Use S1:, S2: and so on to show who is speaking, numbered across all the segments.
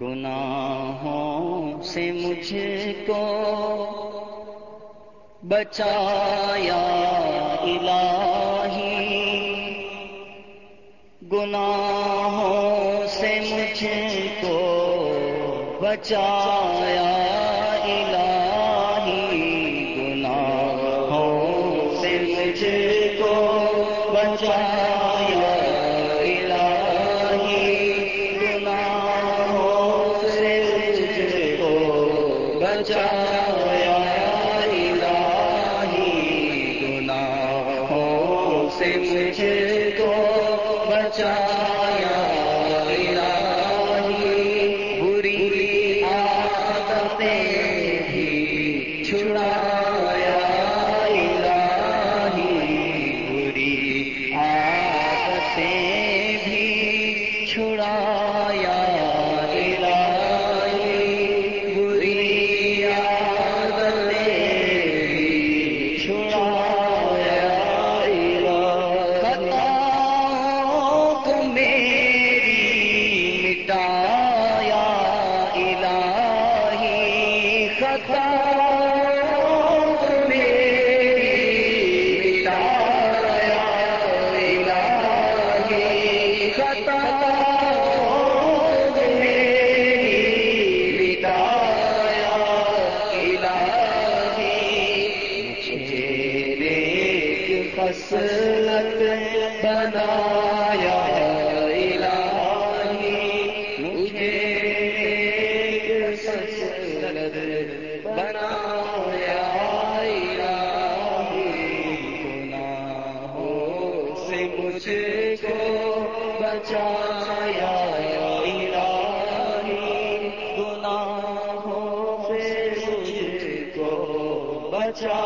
S1: گناہوں سے مجھ کو بچایا الہی۔ گناہوں سے مجھ کو بچایا الہی۔ گناہوں سے مجھ کو بچایا چار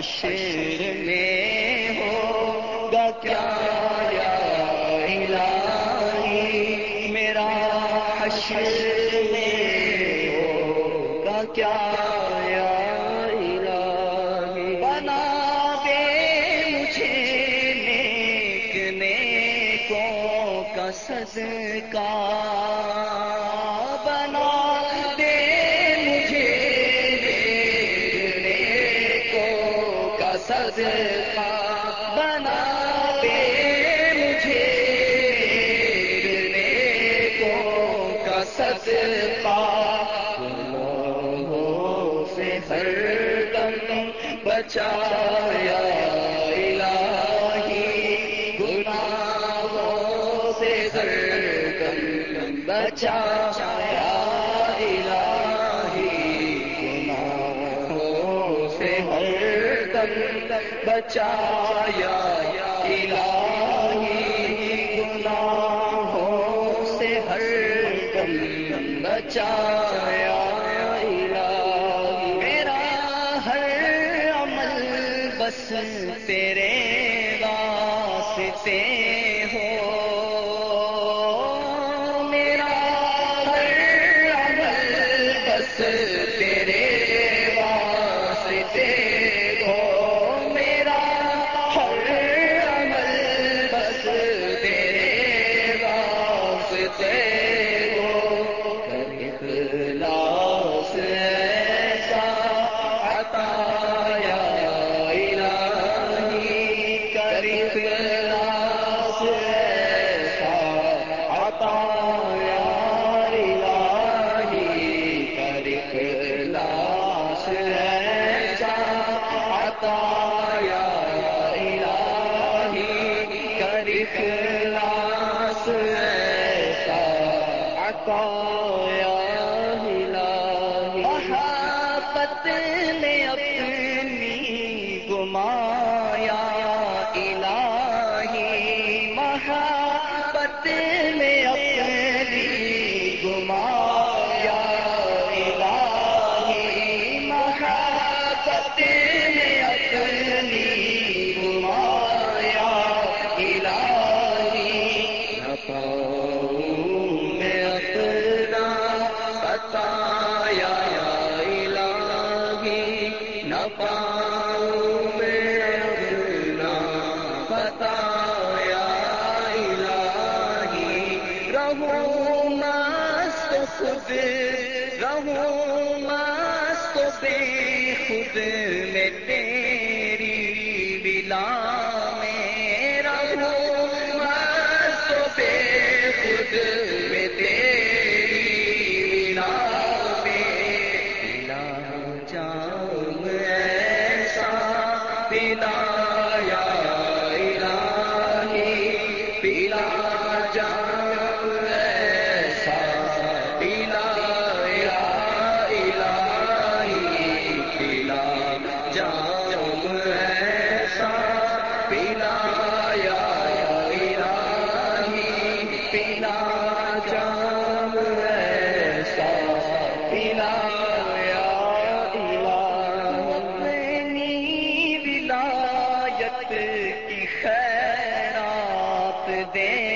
S1: حشر میں ہو گا کیا یا الہی؟ میرا حشر میں ہوگا کیا یا بنا دے مجھے نیک نیکوں کا سستا سے ہر دم بچایا الہی۔ گناہوں سے ہر دم بچایا الہی۔ گناہوں سے ہر دم بچایا اخلاص ہے عطا پاؤں دیں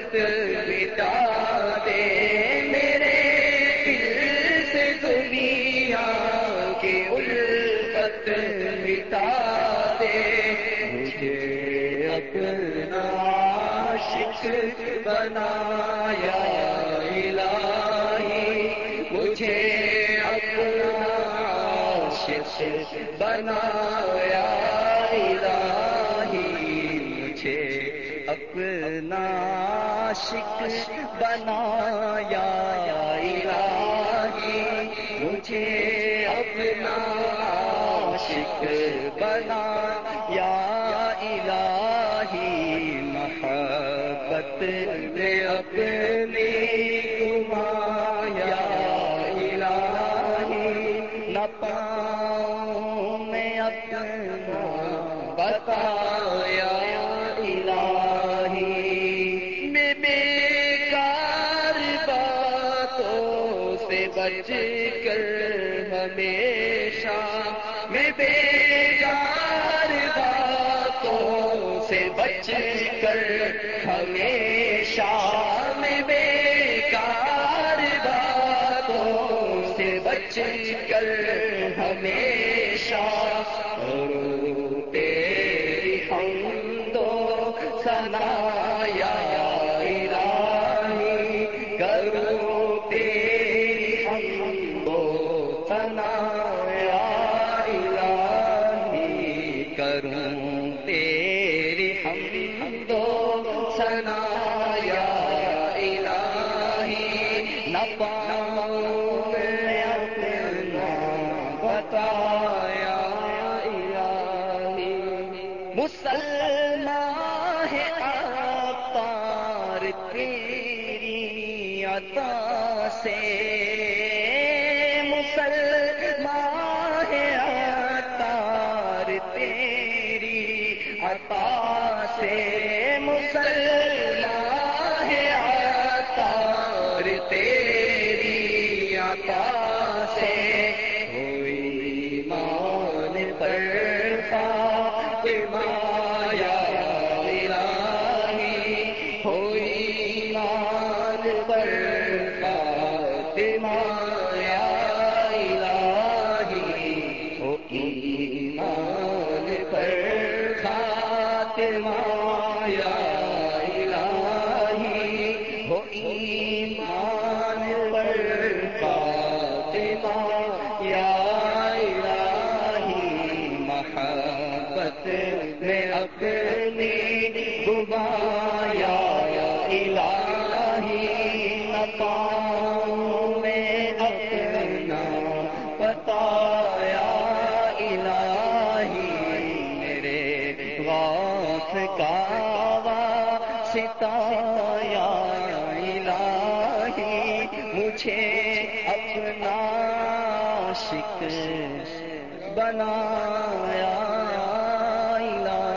S1: وقت بتاتے میرے دل سے دنیا کی الفت بتاتے مجھے اپنا عاشق بنایا الہی۔ مجھے اپنا عاشق بنایا عاشق بنایا الہی مجھے اپنا عاشق بنایا الہی محبت میں اپنے بچ کر ہمیشہ میں بے جار باتوں سے بچ کر ہمیشہ میں بے کار باتوں سے بچ کر ہمیشہ سنا یا الہی نہ اپنا بتایا الہی۔ مسلمان ہے آپ تیری عطا سے۔ فاطمہ ستایا الہی مجھے اپنا شک بنا۔